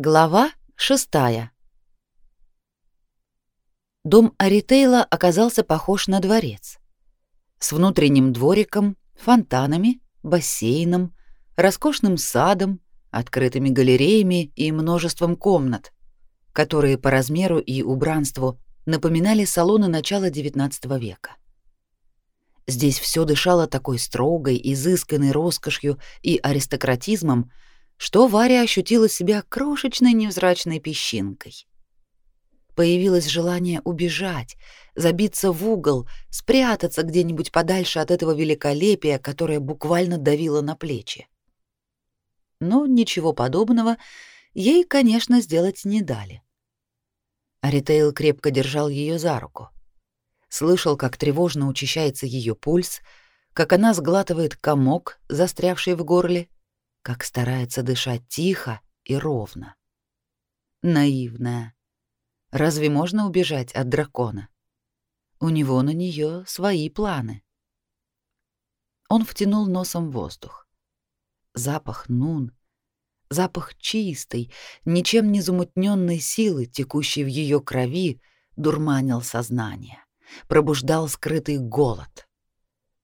Глава шестая. Дом Аритейла оказался похож на дворец. С внутренним двориком, фонтанами, бассейном, роскошным садом, открытыми галереями и множеством комнат, которые по размеру и убранству напоминали салоны начала XIX века. Здесь все дышало такой строгой, изысканной роскошью и аристократизмом, что Варя ощутила себя крошечной невзрачной песчинкой. Появилось желание убежать, забиться в угол, спрятаться где-нибудь подальше от этого великолепия, которое буквально давило на плечи. Но ничего подобного ей, конечно, сделать не дали. Аритейл крепко держал ее за руку. Слышал, как тревожно учащается ее пульс, как она сглатывает комок, застрявший в горле, как старается дышать тихо и ровно. Наивная. Разве можно убежать от дракона? У него на нее свои планы. Он втянул носом воздух. Запах нун, запах чистой, ничем не замутненной силы, текущей в ее крови, дурманил сознание, пробуждал скрытый голод,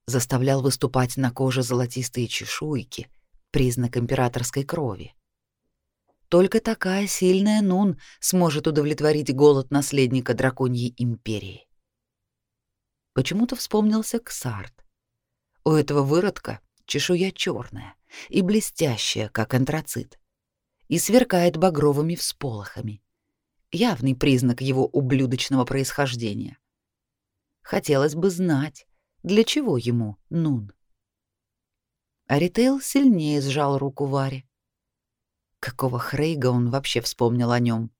заставлял выступать на коже золотистые чешуйки — признак императорской крови. Только такая сильная Нун сможет удовлетворить голод наследника драконьей империи. Почему-то вспомнился Ксарт. У этого выродка чешуя черная и блестящая, как антрацит, и сверкает багровыми всполохами. Явный признак его ублюдочного происхождения. Хотелось бы знать, для чего ему Нун а Ритейл сильнее сжал руку Варе. Какого Хрейга он вообще вспомнил о нем?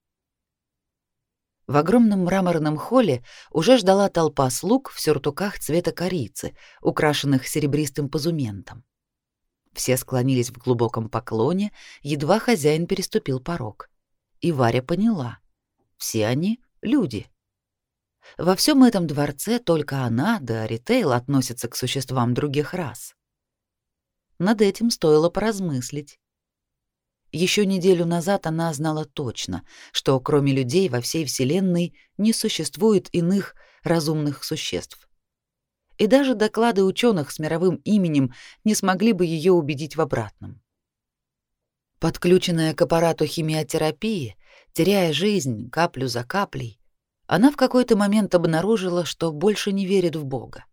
В огромном мраморном холле уже ждала толпа слуг в сюртуках цвета корицы, украшенных серебристым позументом. Все склонились в глубоком поклоне, едва хозяин переступил порог. И Варя поняла. Все они — люди. Во всем этом дворце только она да Ритейл относятся к существам других рас. Над этим стоило поразмыслить. Еще неделю назад она знала точно, что кроме людей во всей Вселенной не существует иных разумных существ. И даже доклады ученых с мировым именем не смогли бы ее убедить в обратном. Подключенная к аппарату химиотерапии, теряя жизнь каплю за каплей, она в какой-то момент обнаружила, что больше не верит в Бога,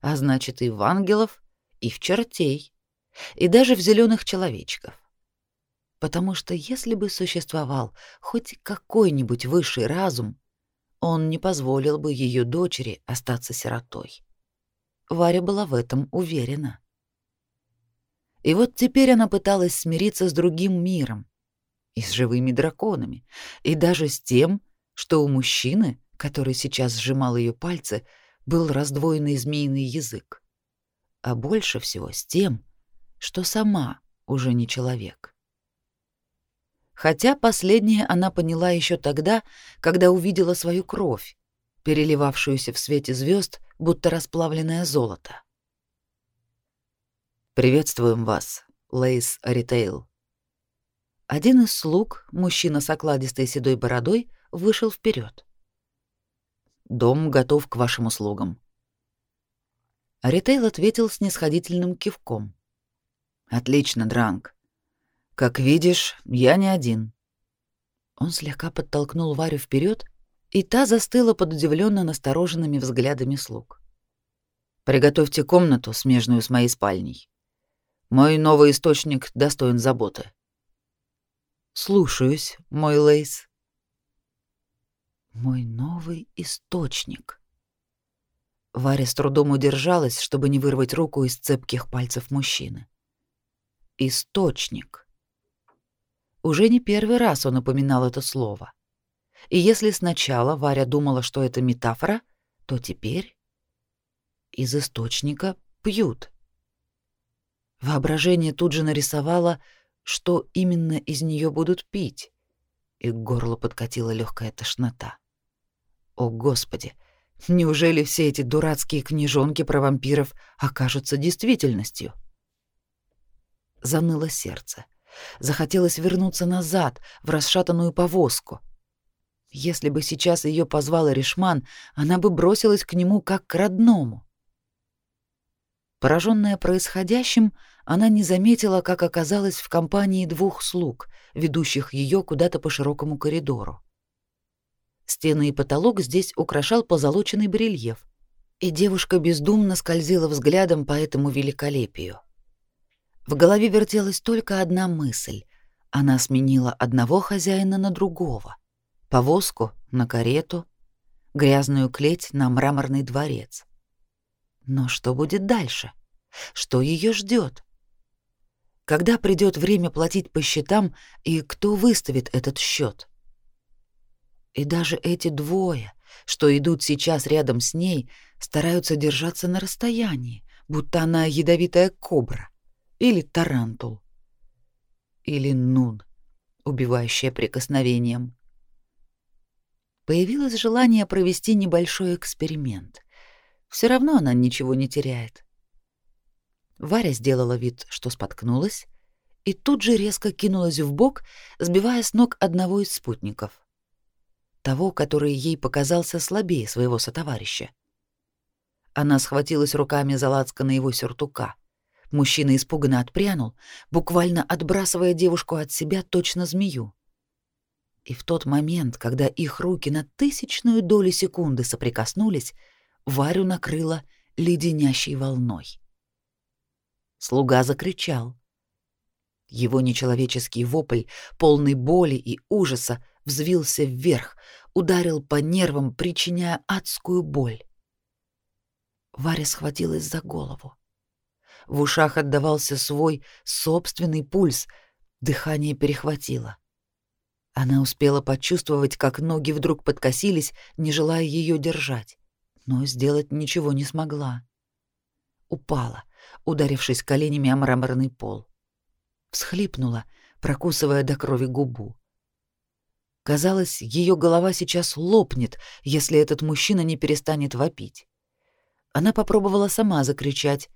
а значит и в ангелов, и в чертей и даже в зеленых человечков. Потому что если бы существовал хоть какой-нибудь высший разум, он не позволил бы ее дочери остаться сиротой. Варя была в этом уверена. И вот теперь она пыталась смириться с другим миром, и с живыми драконами, и даже с тем, что у мужчины, который сейчас сжимал ее пальцы, был раздвоенный змеиный язык. А больше всего с тем, что сама уже не человек. Хотя последнее она поняла еще тогда, когда увидела свою кровь, переливавшуюся в свете звезд, будто расплавленное золото. «Приветствуем вас, Лейс Аритейл». Один из слуг, мужчина с окладистой седой бородой, вышел вперед. «Дом готов к вашим услугам». Аритейл ответил снисходительным кивком. Отлично, Дранг. Как видишь, я не один. Он слегка подтолкнул Варю вперед, и та застыла под удивленно настороженными взглядами слуг. Приготовьте комнату, смежную с моей спальней. Мой новый источник достоин заботы. Слушаюсь, мой Лейс. Мой новый источник. Варя с трудом удержалась, чтобы не вырвать руку из цепких пальцев мужчины. Источник. Уже не первый раз он упоминал это слово. И если сначала Варя думала, что это метафора, то теперь из источника пьют. Воображение тут же нарисовало, что именно из нее будут пить, и к горлу подкатила легкая тошнота. О, Господи! Неужели все эти дурацкие книжонки про вампиров окажутся действительностью? — заныло сердце, Захотелось вернуться назад, в расшатанную повозку. Если бы сейчас ее позвал Ришман, она бы бросилась к нему как к родному. Пораженная происходящим, она не заметила, как оказалась в компании двух слуг, ведущих ее куда-то по широкому коридору. Стены и потолок здесь украшал позолоченный барельеф, и девушка бездумно скользила взглядом по этому великолепию. В голове вертелась только одна мысль. Она сменила одного хозяина на другого. Повозку на карету, грязную клеть на мраморный дворец. Но что будет дальше? Что ее ждет? Когда придет время платить по счетам, и кто выставит этот счет? И даже эти двое, что идут сейчас рядом с ней, стараются держаться на расстоянии, будто она ядовитая кобра или тарантул, или нун, убивающая прикосновением. Появилось желание провести небольшой эксперимент. Все равно она ничего не теряет. Варя сделала вид, что споткнулась, и тут же резко кинулась в бок, сбивая с ног одного из спутников. Того, который ей показался слабее своего сотоварища. Она схватилась руками за лацканы его сюртука. Мужчина испуганно отпрянул, буквально отбрасывая девушку от себя точно змею. И в тот момент, когда их руки на тысячную долю секунды соприкоснулись, Варю накрыло леденящей волной. Слуга закричал. Его нечеловеческий вопль, полный боли и ужаса, взвился вверх, ударил по нервам, причиняя адскую боль. Варя схватилась за голову. В ушах отдавался свой собственный пульс, дыхание перехватило. Она успела почувствовать, как ноги вдруг подкосились, не желая ее держать, но сделать ничего не смогла. Упала, ударившись коленями о мраморный пол. Всхлипнула, прокусывая до крови губу. Казалось, ее голова сейчас лопнет, если этот мужчина не перестанет вопить. Она попробовала сама закричать,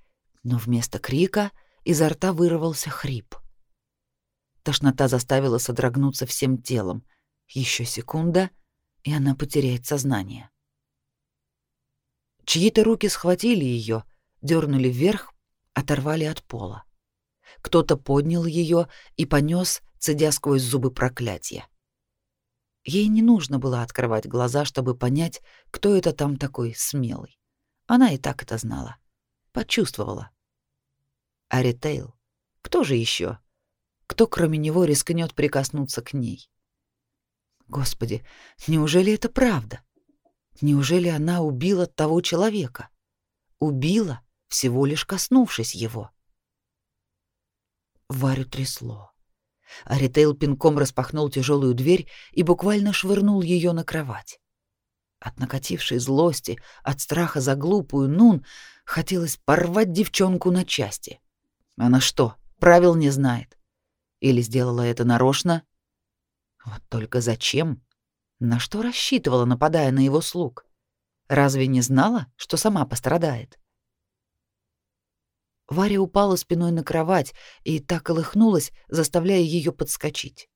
но вместо крика изо рта вырвался хрип. Тошнота заставила содрогнуться всем телом. Еще секунда, и она потеряет сознание. Чьи-то руки схватили ее, дернули вверх, оторвали от пола. Кто-то поднял ее и понес, цедя сквозь зубы проклятия. Ей не нужно было открывать глаза, чтобы понять, кто это там такой смелый. Она и так это знала. Почувствовала. А? Кто же еще? Кто, кроме него, рискнет прикоснуться к ней? Господи, неужели это правда? Неужели она убила того человека? Убила, всего лишь коснувшись его. Варю трясло. Аритейл пинком распахнул тяжелую дверь и буквально швырнул ее на кровать. От накатившей злости, от страха за глупую Нун хотелось порвать девчонку на части. Она что, правил не знает? Или сделала это нарочно? Вот только зачем? На что рассчитывала, нападая на его слуг? Разве не знала, что сама пострадает? Варя упала спиной на кровать и так колыхнулась, заставляя ее подскочить.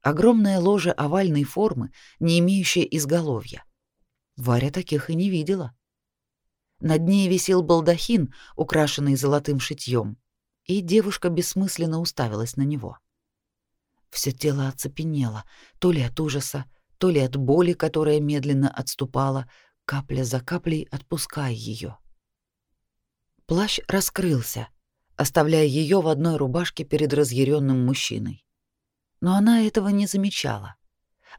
Огромное ложе овальной формы, не имеющее изголовья. Варя таких и не видела. Над ней висел балдахин, украшенный золотым шитьем, и девушка бессмысленно уставилась на него. Все тело оцепенело, то ли от ужаса, то ли от боли, которая медленно отступала, капля за каплей отпуская ее. Плащ раскрылся, оставляя ее в одной рубашке перед разъяренным мужчиной но она этого не замечала.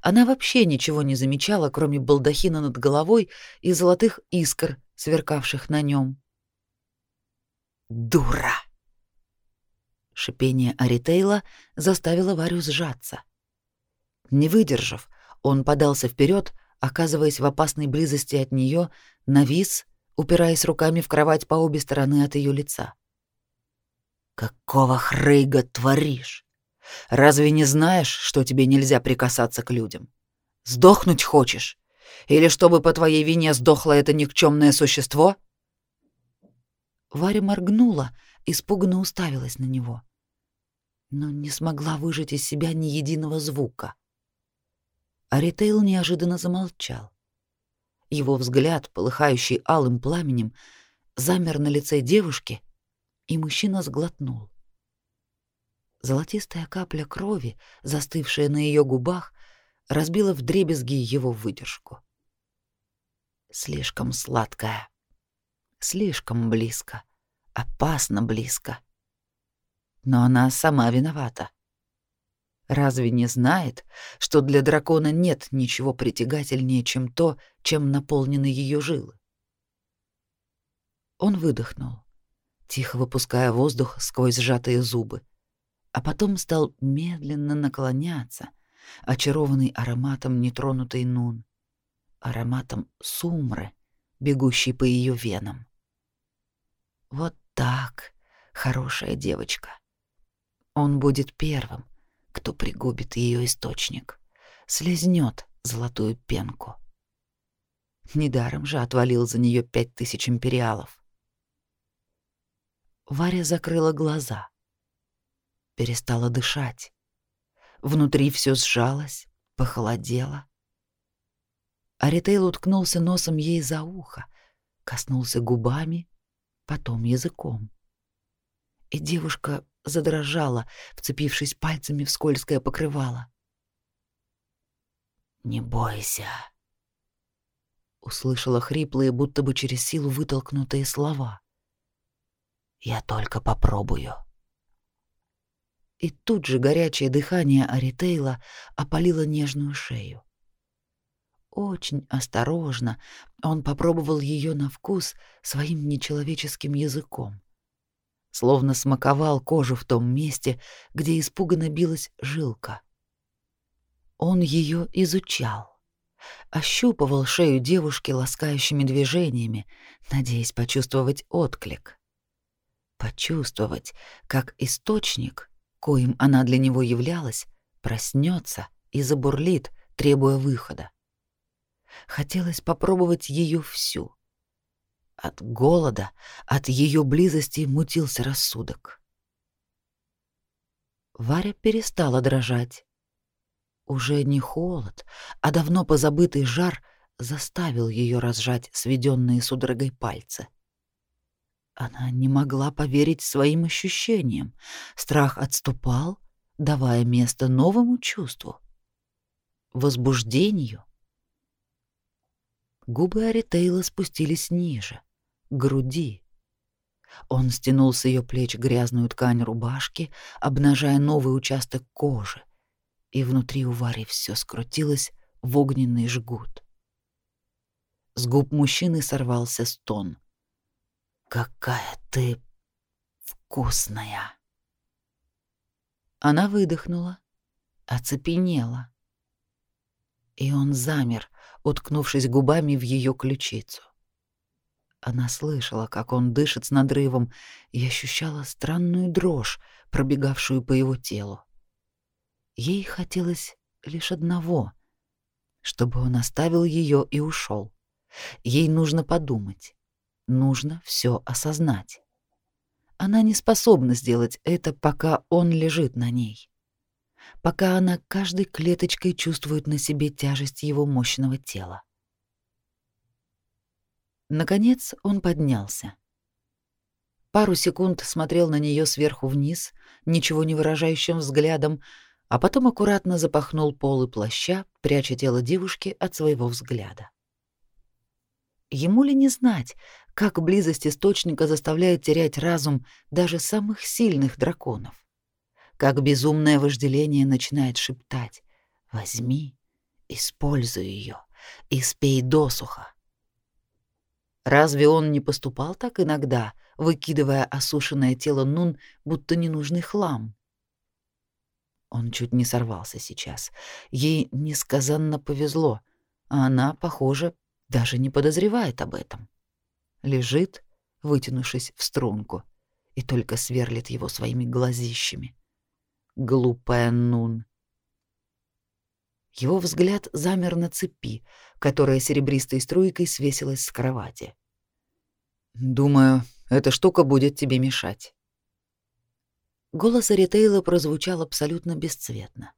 Она вообще ничего не замечала, кроме балдахина над головой и золотых искр, сверкавших на нем. «Дура!» Шипение Аритейла заставило Варю сжаться. Не выдержав, он подался вперед, оказываясь в опасной близости от нее, навис, упираясь руками в кровать по обе стороны от ее лица. «Какого хрейга творишь? Разве не знаешь, что тебе нельзя прикасаться к людям? Сдохнуть хочешь? Или чтобы по твоей вине сдохло это никчемное существо?» Варя моргнула, испуганно уставилась на него. но не смогла выжать из себя ни единого звука. Аритейл неожиданно замолчал. Его взгляд, полыхающий алым пламенем, замер на лице девушки, и мужчина сглотнул. Золотистая капля крови, застывшая на ее губах, разбила вдребезги его выдержку. Слишком сладкая. Слишком близко. Опасно близко. Но она сама виновата. Разве не знает, что для дракона нет ничего притягательнее, чем то, чем наполнены ее жилы? Он выдохнул, тихо выпуская воздух сквозь сжатые зубы, а потом стал медленно наклоняться, очарованный ароматом нетронутой нун, ароматом сумры, бегущей по ее венам. Вот так, хорошая девочка. Он будет первым, кто пригубит ее источник, слезнет золотую пенку. Недаром же отвалил за нее пять тысяч империалов. Варя закрыла глаза, перестала дышать. Внутри все сжалось, похолодело. Аритейл уткнулся носом ей за ухо, коснулся губами, потом языком. И девушка задрожала, вцепившись пальцами в скользкое покрывало. «Не бойся», — услышала хриплые, будто бы через силу вытолкнутые слова. «Я только попробую». И тут же горячее дыхание Аритейла опалило нежную шею. Очень осторожно он попробовал ее на вкус своим нечеловеческим языком. Словно смаковал кожу в том месте, где испуганно билась жилка. Он ее изучал. Ощупывал шею девушки ласкающими движениями, надеясь почувствовать отклик. Почувствовать, как источник, коим она для него являлась, проснется и забурлит, требуя выхода. Хотелось попробовать ее всю. От голода, от ее близости мутился рассудок. Варя перестала дрожать. Уже не холод, а давно позабытый жар заставил ее разжать сведенные судорогой пальцы. Она не могла поверить своим ощущениям. Страх отступал, давая место новому чувству — возбуждению. Губы Аритейла спустились ниже, к груди. Он стянул с ее плеч грязную ткань рубашки, обнажая новый участок кожи, и внутри у Вари все скрутилось в огненный жгут. С губ мужчины сорвался стон. «Какая ты вкусная!» Она выдохнула, оцепенела. И он замер, уткнувшись губами в ее ключицу. Она слышала, как он дышит с надрывом, и ощущала странную дрожь, пробегавшую по его телу. Ей хотелось лишь одного — чтобы он оставил ее и ушел. Ей нужно подумать, нужно все осознать. Она не способна сделать это, пока он лежит на ней пока она каждой клеточкой чувствует на себе тяжесть его мощного тела. Наконец он поднялся. Пару секунд смотрел на нее сверху вниз, ничего не выражающим взглядом, а потом аккуратно запахнул полы плаща, пряча тело девушки от своего взгляда. Ему ли не знать, как близость источника заставляет терять разум даже самых сильных драконов? как безумное вожделение начинает шептать «Возьми, используй ее и спей досуха». Разве он не поступал так иногда, выкидывая осушенное тело Нун, будто ненужный хлам? Он чуть не сорвался сейчас. Ей несказанно повезло, а она, похоже, даже не подозревает об этом. Лежит, вытянувшись в струнку, и только сверлит его своими глазищами глупая Нун. Его взгляд замер на цепи, которая серебристой струйкой свесилась с кровати. «Думаю, эта штука будет тебе мешать». Голос Аритейла прозвучал абсолютно бесцветно.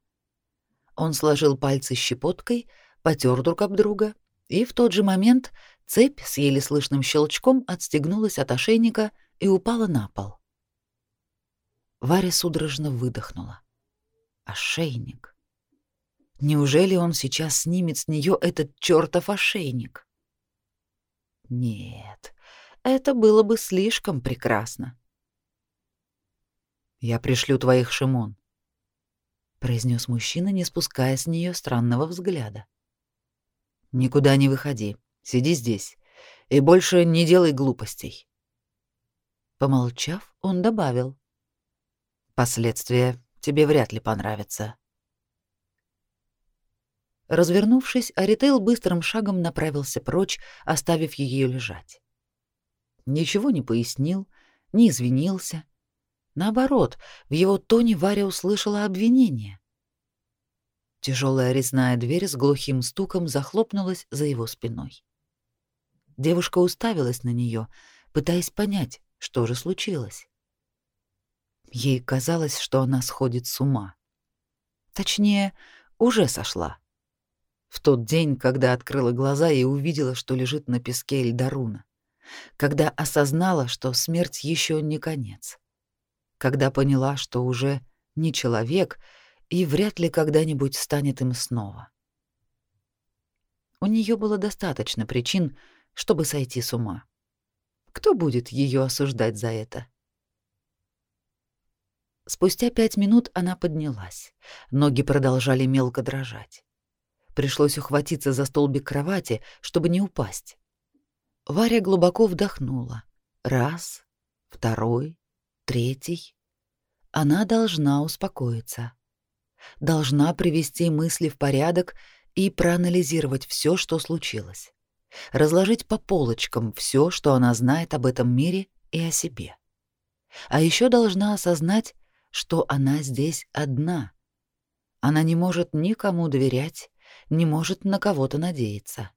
Он сложил пальцы щепоткой, потер друг об друга, и в тот же момент цепь с еле слышным щелчком отстегнулась от ошейника и упала на пол. Варя судорожно выдохнула. Ошейник. Неужели он сейчас снимет с нее этот чертов ошейник? Нет, это было бы слишком прекрасно. «Я пришлю твоих Шимон», — произнес мужчина, не спуская с нее странного взгляда. «Никуда не выходи, сиди здесь и больше не делай глупостей». Помолчав, он добавил. «Последствия тебе вряд ли понравятся». Развернувшись, Аритейл быстрым шагом направился прочь, оставив ее лежать. Ничего не пояснил, не извинился. Наоборот, в его тоне Варя услышала обвинение. Тяжелая резная дверь с глухим стуком захлопнулась за его спиной. Девушка уставилась на нее, пытаясь понять, что же случилось. Ей казалось, что она сходит с ума. Точнее, уже сошла в тот день, когда открыла глаза и увидела, что лежит на песке Эльдаруна, когда осознала, что смерть еще не конец, когда поняла, что уже не человек и вряд ли когда-нибудь станет им снова. У нее было достаточно причин, чтобы сойти с ума. Кто будет ее осуждать за это? Спустя пять минут она поднялась. Ноги продолжали мелко дрожать. Пришлось ухватиться за столбик кровати, чтобы не упасть. Варя глубоко вдохнула. Раз, второй, третий. Она должна успокоиться. Должна привести мысли в порядок и проанализировать все, что случилось. Разложить по полочкам все, что она знает об этом мире и о себе. А еще должна осознать, что она здесь одна. Она не может никому доверять не может на кого-то надеяться.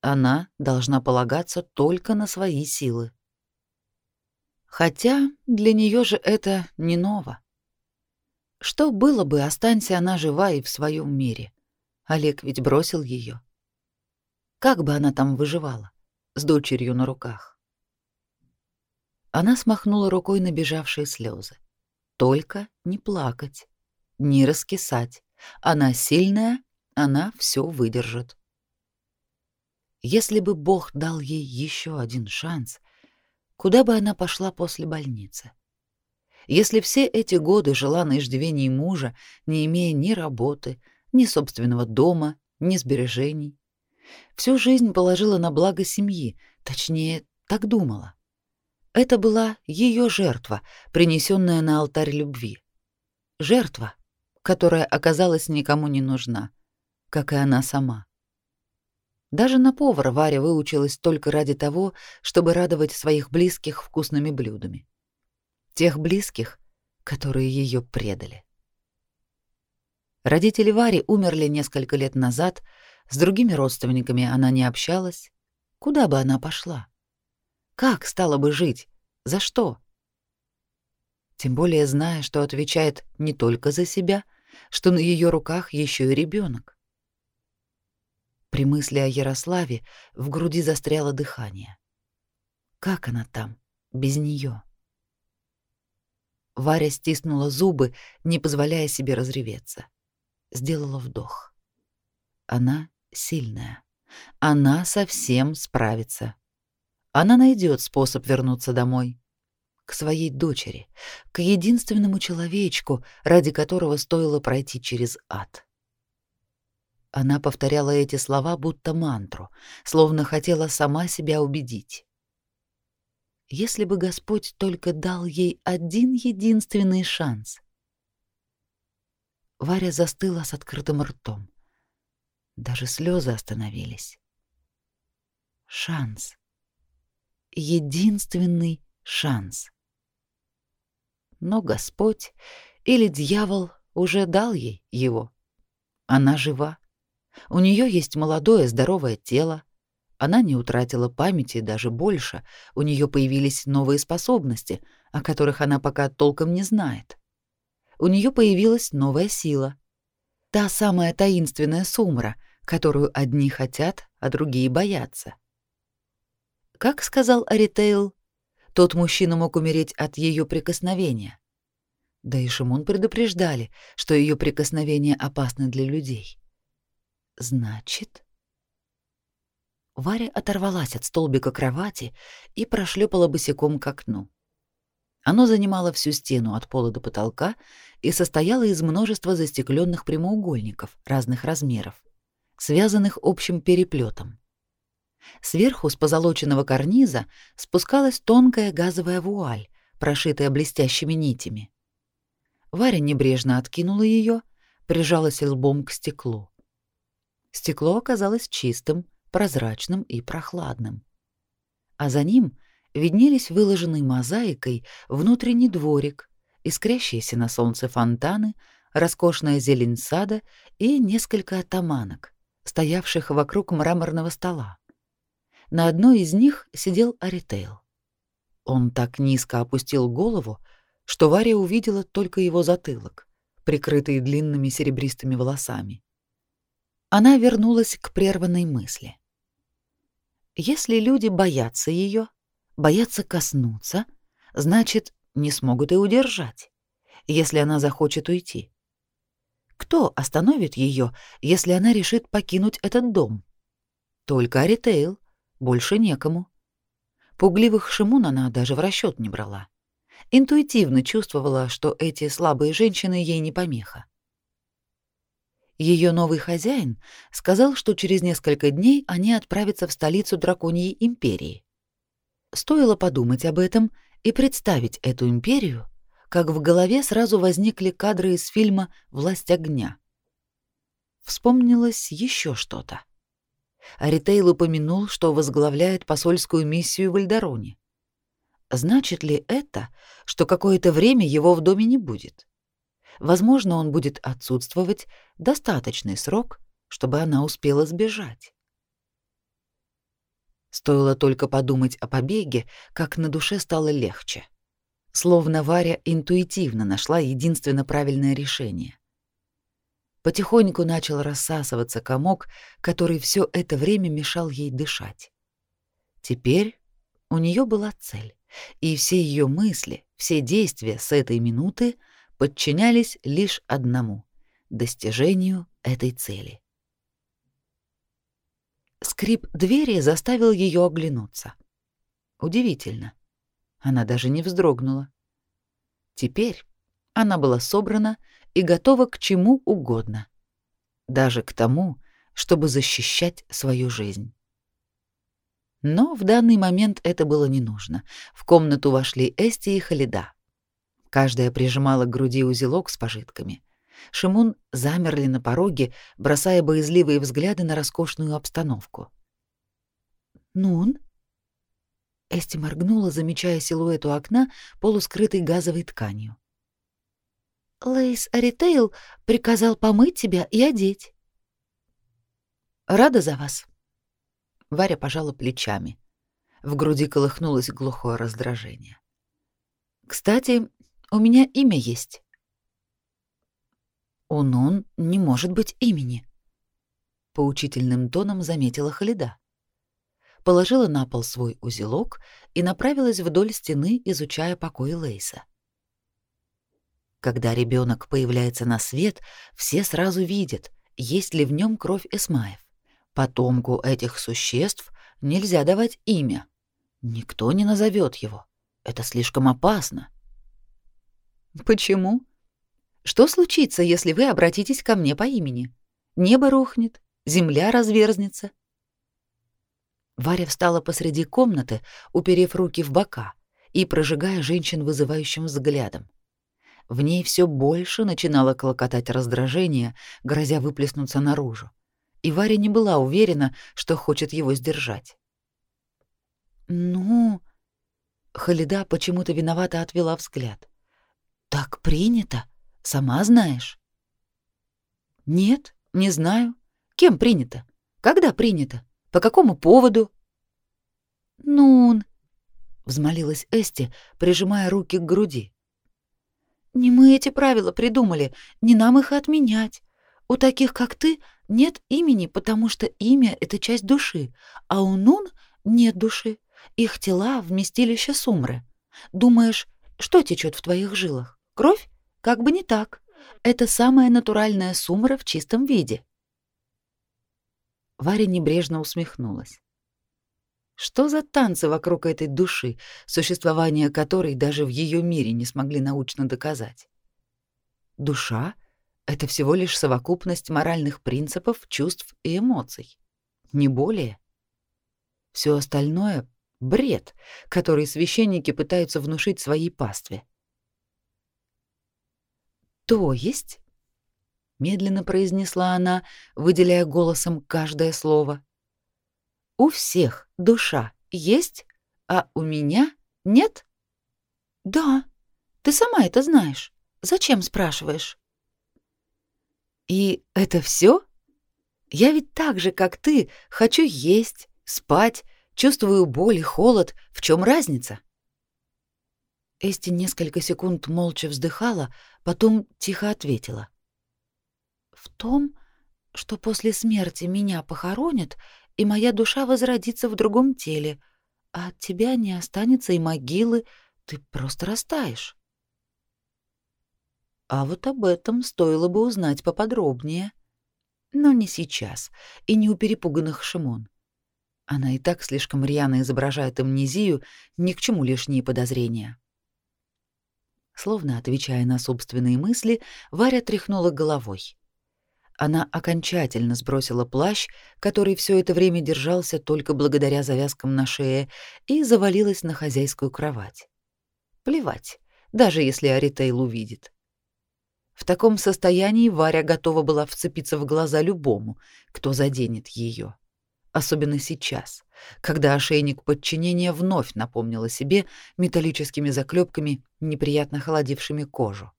Она должна полагаться только на свои силы. Хотя для нее же это не ново. Что было бы, останься она жива и в своем мире? Олег ведь бросил ее. Как бы она там выживала, с дочерью на руках? Она смахнула рукой набежавшие слезы. Только не плакать, не раскисать. Она сильная она все выдержит. Если бы Бог дал ей еще один шанс, куда бы она пошла после больницы? Если все эти годы жила на иждивении мужа, не имея ни работы, ни собственного дома, ни сбережений, всю жизнь положила на благо семьи, точнее, так думала. Это была ее жертва, принесенная на алтарь любви. Жертва, которая оказалась никому не нужна — как и она сама. Даже на повара Варя выучилась только ради того, чтобы радовать своих близких вкусными блюдами. Тех близких, которые ее предали. Родители Вари умерли несколько лет назад, с другими родственниками она не общалась. Куда бы она пошла? Как стала бы жить? За что? Тем более зная, что отвечает не только за себя, что на ее руках еще и ребенок. При мысли о Ярославе в груди застряло дыхание. Как она там, без нее? Варя стиснула зубы, не позволяя себе разреветься. Сделала вдох. Она сильная. Она совсем справится. Она найдет способ вернуться домой. К своей дочери, к единственному человечку, ради которого стоило пройти через ад. Она повторяла эти слова будто мантру, словно хотела сама себя убедить. Если бы Господь только дал ей один единственный шанс. Варя застыла с открытым ртом. Даже слезы остановились. Шанс. Единственный шанс. Но Господь или дьявол уже дал ей его. Она жива. У нее есть молодое здоровое тело. Она не утратила памяти даже больше. У нее появились новые способности. о которых она пока толком не знает. У нее появилась новая сила. Та самая таинственная сумра, которую одни хотят, а другие боятся. Как сказал Аритейл, тот мужчина мог умереть от ее прикосновения. Да и Шимон предупреждали, что ее прикосновения опасны для людей. Значит, Варя оторвалась от столбика кровати и прошлепала босиком к окну. Оно занимало всю стену от пола до потолка и состояло из множества застекленных прямоугольников разных размеров, связанных общим переплетом. Сверху с позолоченного карниза спускалась тонкая газовая вуаль, прошитая блестящими нитями. Варя небрежно откинула ее, прижалась лбом к стеклу. Стекло оказалось чистым, прозрачным и прохладным. А за ним виднелись выложенный мозаикой внутренний дворик, искрящиеся на солнце фонтаны, роскошная зелень сада и несколько атаманок, стоявших вокруг мраморного стола. На одной из них сидел Аритейл. Он так низко опустил голову, что Варя увидела только его затылок, прикрытый длинными серебристыми волосами. Она вернулась к прерванной мысли. Если люди боятся ее, боятся коснуться, значит, не смогут и удержать, если она захочет уйти. Кто остановит ее, если она решит покинуть этот дом? Только Аритейл, больше некому. Пугливых Шимун она даже в расчет не брала интуитивно чувствовала, что эти слабые женщины ей не помеха. Ее новый хозяин сказал, что через несколько дней они отправятся в столицу драконьей империи. Стоило подумать об этом и представить эту империю, как в голове сразу возникли кадры из фильма «Власть огня». Вспомнилось еще что-то. Аритейл упомянул, что возглавляет посольскую миссию в Эльдороне. Значит ли это, что какое-то время его в доме не будет? Возможно, он будет отсутствовать достаточный срок, чтобы она успела сбежать. Стоило только подумать о побеге, как на душе стало легче. Словно Варя интуитивно нашла единственно правильное решение. Потихоньку начал рассасываться комок, который все это время мешал ей дышать. Теперь у нее была цель и все ее мысли, все действия с этой минуты подчинялись лишь одному — достижению этой цели. Скрип двери заставил ее оглянуться. Удивительно. Она даже не вздрогнула. Теперь она была собрана и готова к чему угодно, даже к тому, чтобы защищать свою жизнь. Но в данный момент это было не нужно. В комнату вошли Эсти и Халида. Каждая прижимала к груди узелок с пожитками. Шимун замерли на пороге, бросая боязливые взгляды на роскошную обстановку. «Нун?» Эсти моргнула, замечая силуэт у окна, полускрытый газовой тканью. «Лейс Аритейл приказал помыть тебя и одеть». «Рада за вас», Варя пожала плечами. В груди колыхнулось глухое раздражение. «Кстати, у меня имя есть». «У Нун не может быть имени», — поучительным тоном заметила Халида. Положила на пол свой узелок и направилась вдоль стены, изучая покой Лейса. Когда ребенок появляется на свет, все сразу видят, есть ли в нем кровь Эсмаев. Потомку этих существ нельзя давать имя. Никто не назовет его. Это слишком опасно. Почему? Что случится, если вы обратитесь ко мне по имени? Небо рухнет, земля разверзнется. Варя встала посреди комнаты, уперев руки в бока и прожигая женщин вызывающим взглядом. В ней все больше начинало клокотать раздражение, грозя выплеснуться наружу и Варя не была уверена, что хочет его сдержать. «Ну...» Халида почему-то виновато отвела взгляд. «Так принято, сама знаешь». «Нет, не знаю. Кем принято? Когда принято? По какому поводу?» «Ну...» взмолилась Эсти, прижимая руки к груди. Не мы эти правила придумали, не нам их отменять. У таких, как ты, нет имени, потому что имя — это часть души, а у Нун нет души. Их тела — вместилище сумры. Думаешь, что течет в твоих жилах? Кровь? Как бы не так. Это самая натуральная сумра в чистом виде. Варя небрежно усмехнулась. Что за танцы вокруг этой души, существование которой даже в ее мире не смогли научно доказать? Душа — это всего лишь совокупность моральных принципов, чувств и эмоций. Не более. Все остальное — бред, который священники пытаются внушить своей пастве. То есть, медленно произнесла она, выделяя голосом каждое слово. У всех душа есть, а у меня нет? Да. Ты сама это знаешь. Зачем спрашиваешь? И это все? Я ведь так же, как ты, хочу есть, спать, чувствую боль и холод. В чем разница? Эсти несколько секунд молча вздыхала, потом тихо ответила. «В том, что после смерти меня похоронят, и моя душа возродится в другом теле, а от тебя не останется и могилы, ты просто растаешь». А вот об этом стоило бы узнать поподробнее. Но не сейчас, и не у перепуганных Шимон. Она и так слишком рьяно изображает амнезию, ни к чему лишние подозрения. Словно отвечая на собственные мысли, Варя тряхнула головой. Она окончательно сбросила плащ, который все это время держался только благодаря завязкам на шее, и завалилась на хозяйскую кровать. Плевать, даже если Аритейл увидит. В таком состоянии Варя готова была вцепиться в глаза любому, кто заденет ее особенно сейчас, когда ошейник подчинения вновь напомнил о себе металлическими заклепками, неприятно холодившими кожу.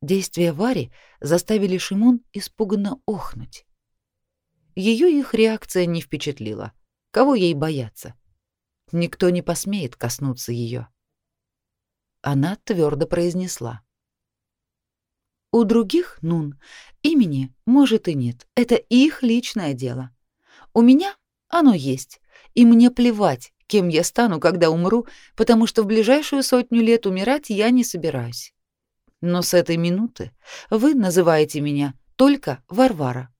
Действия Вари заставили Шимон испуганно охнуть. Ее их реакция не впечатлила. Кого ей бояться? Никто не посмеет коснуться ее. Она твердо произнесла: у других, Нун, имени может и нет. Это их личное дело. У меня оно есть, и мне плевать, кем я стану, когда умру, потому что в ближайшую сотню лет умирать я не собираюсь. Но с этой минуты вы называете меня только Варвара.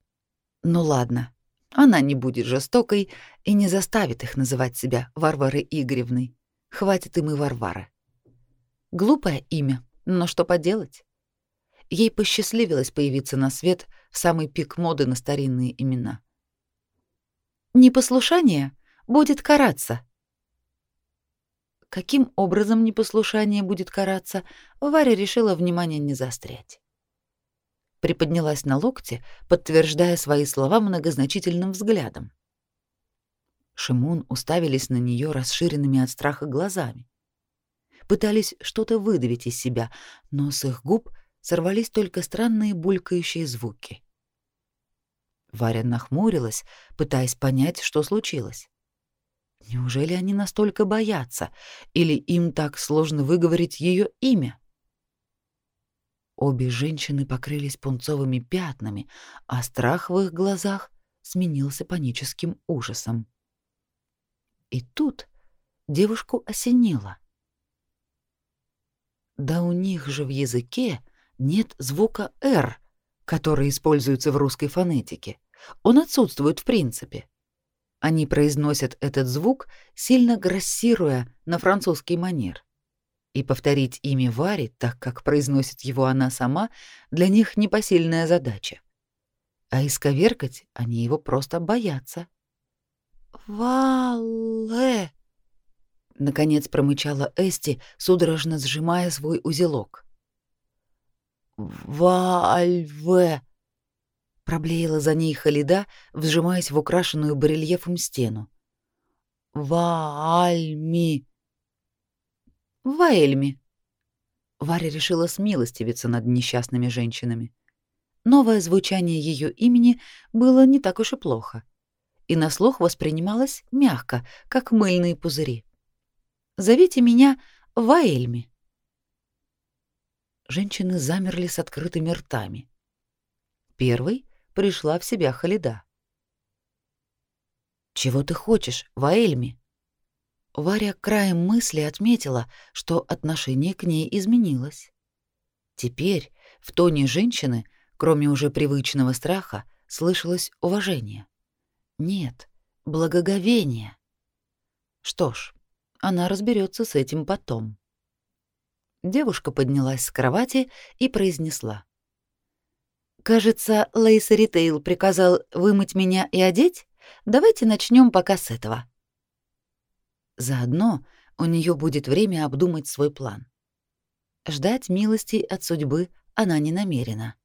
Ну ладно, она не будет жестокой и не заставит их называть себя Варварой Игоревной. Хватит им и Варвары. Глупое имя, но что поделать? Ей посчастливилось появиться на свет в самый пик моды на старинные имена. Непослушание будет караться. Каким образом непослушание будет караться, Варя решила внимание не заострять. Приподнялась на локте, подтверждая свои слова многозначительным взглядом. Шимун уставились на нее расширенными от страха глазами. Пытались что-то выдавить из себя, но с их губ сорвались только странные булькающие звуки. Варя нахмурилась, пытаясь понять, что случилось. Неужели они настолько боятся, или им так сложно выговорить ее имя? Обе женщины покрылись пунцовыми пятнами, а страх в их глазах сменился паническим ужасом. И тут девушку осенило. Да у них же в языке нет звука «р», который используется в русской фонетике. Он отсутствует в принципе. Они произносят этот звук, сильно грассируя на французский манер. И повторить имя Вари, так как произносит его она сама, для них непосильная задача. А исковеркать они его просто боятся. «Вале!» Наконец промычала Эсти, судорожно сжимая свой узелок. Вальве!» Проблеяла за ней Халида, вжимаясь в украшенную барельефом стену. «Вальми!» «Ваэльми!» Варя решила смилостивиться над несчастными женщинами. Новое звучание ее имени было не так уж и плохо, и на слух воспринималось мягко, как мыльные пузыри. Зовите меня Ваэльми». Женщины замерли с открытыми ртами. Первой пришла в себя Халида. «Чего ты хочешь, Ваэльми?» Варя краем мысли отметила, что отношение к ней изменилось. Теперь в тоне женщины, кроме уже привычного страха, слышалось уважение. Нет, благоговение. Что ж, она разберется с этим потом. Девушка поднялась с кровати и произнесла. «Кажется, Лейс Ритейл приказал вымыть меня и одеть? Давайте начнем пока с этого». Заодно у нее будет время обдумать свой план. Ждать милости от судьбы она не намерена.